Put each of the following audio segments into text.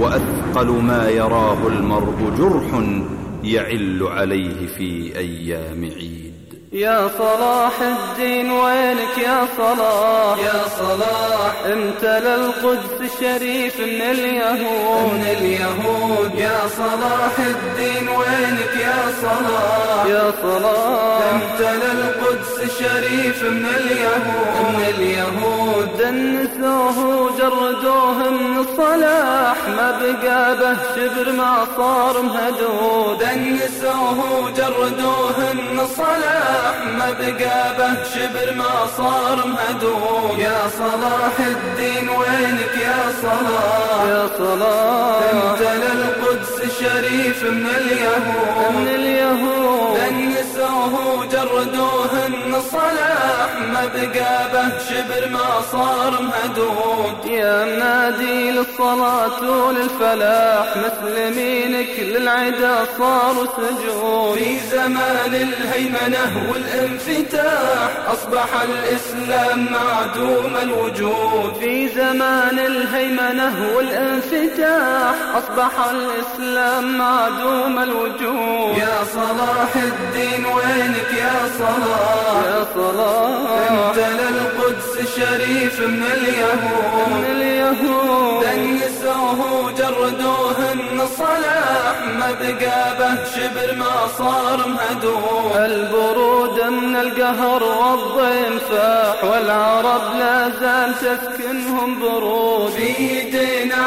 وأثقل ما يراه المرء جرح يعل عليه في أيام عيد. يا صلاح الدين وينك يا صلاح؟ يا صلاح. امتلى القدس الشريف من اليهود. من اليهود. يا صلاح الدين وينك يا صلاح. يا صلاح امتلى القدس الشريف من اليهود. من اليهود. دنسوه وجردوه من الصلاح ما بقى به شبر ما صار مهدود. دنسوه وجردوه من الصلاح ما بقى به شبر ما صار مهدود. يا صلاح الدين وينك يا صلاح؟ يا صلاح. امتلى القدس الشريف من اليهود. من اليهود. دنسوه وجردوه من الصلاح ما بقى به شبر ما صار مهدود. يا منادي للصلاة وللفلاح مسلمينك للعدا صاروا سجود في زمان الهيمنة والانفتاح أصبح الإسلام معدوم الوجود. في زمان الهيمنة والانفتاح أصبح الإسلام معدوم الوجود. يا صلاح الدين وينك يا صلاح؟ يا صلاح الشريف من اليهود. من اليهود. دنسوه جردوه الصلاح ما بقى به شبر ما صار مهدود. البرود من القهر والضيم فاح والعرب لا زال تسكنهم برود. في عدانا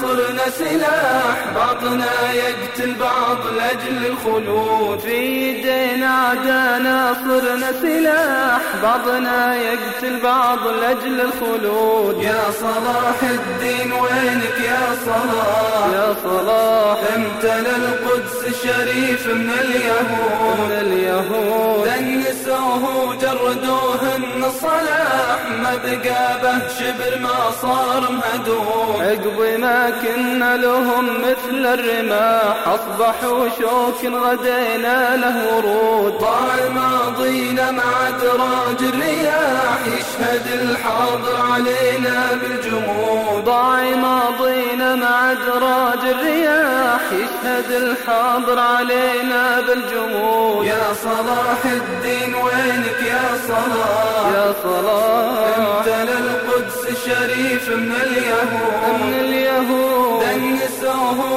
صرنا سلاح بعضنا يقتل بعض لأجل الخلود في يدينا عدانا صرنا سلاح بعضنا يقتل بعض لأجل الخلود يا صلاح الدين وينك يا صلاح؟ يا صلاح امتلى القدس الشريف من اليهود. من اليهود. دنسوه جردوه من السلاح ما بقى به شبر ما صار مهدود عقب ما كنا لهم مثل الرماح أصبحوا شوك غدينا له ورود. ضاع ماضينا مع أدراج الرياح يشهد الحاضر علينا بالجمود. ضاع ماضينا مع أدراج الرياح يشهد الحاضر علينا بالجمود. يا صلاح الدين وينك يا صلاح؟ من اليهود.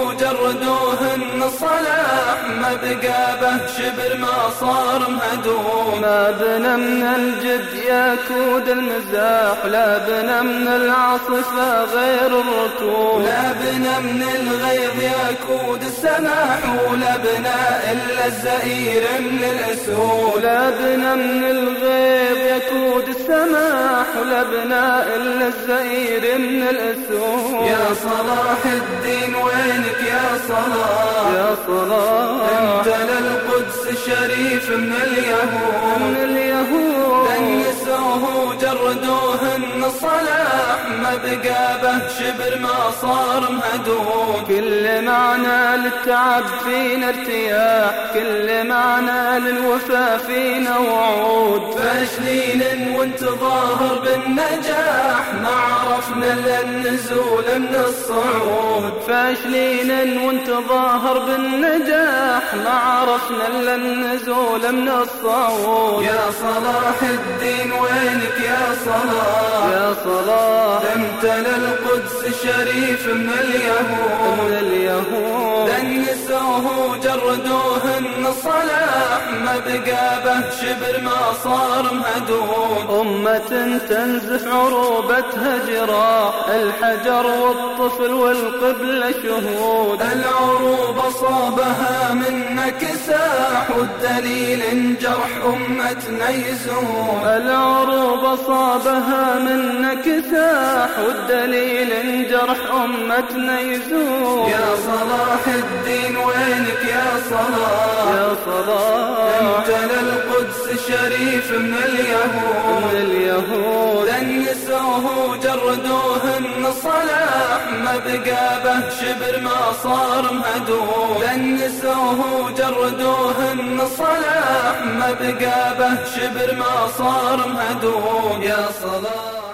دنسوه جردوه من الصلاح ما بقى به شبر ما صار مهدود ما بنا من الجد يكود المزاح لا بنا من العاصفة غير الركود لا بنا من الغيظ يكود السماح ولا بنا إلا الزئير من الأسود. لا بنا من الغيظ يكود السماح ولا بنا إلا الزئير من الأسود. يا صلاح يا صلاح امتلى القدس الشريف من اليهود. من اليهود. دنسوه جردوه من الصلاح ما بقى به شبر ما صار مهدود. كل معنى للتعب فينا ارتياح. كل معنى للوفا فينا وعود. فاشلين وانت ظاهر بالنجاح. ما عرفنا الا النزول من الصعود. فاشلين وانت ظاهر بالنجاح ما عرفنا إلا النزول من الصعود. يا صلاح الدين وينك يا صلاح؟ يا صلاح. امتلى القدس الشريف من اليهود. من اليهود. دنسوه جردوه من الصلاح ما بقى به شبر ما صار مهدود. أمة تنزف عروبتها جراح الحجر والطفل والقبلة شهود. العروب صابها من كساح والدليل جرح أمتنا يزول. العروب صابها من كساح والدليل جرح أمتنا يزول. يا صلاح الدين وينك يا صلاح؟ يا صلاح امتلى القدس الشريف من اليهود. من اليهود. دنسوه جردوه من الصلاح ما بقى به شبر ما صار مهدود. دنسوه جردوه من الصلاح ما بقى به شبر ما صار مهدود. يا صلاح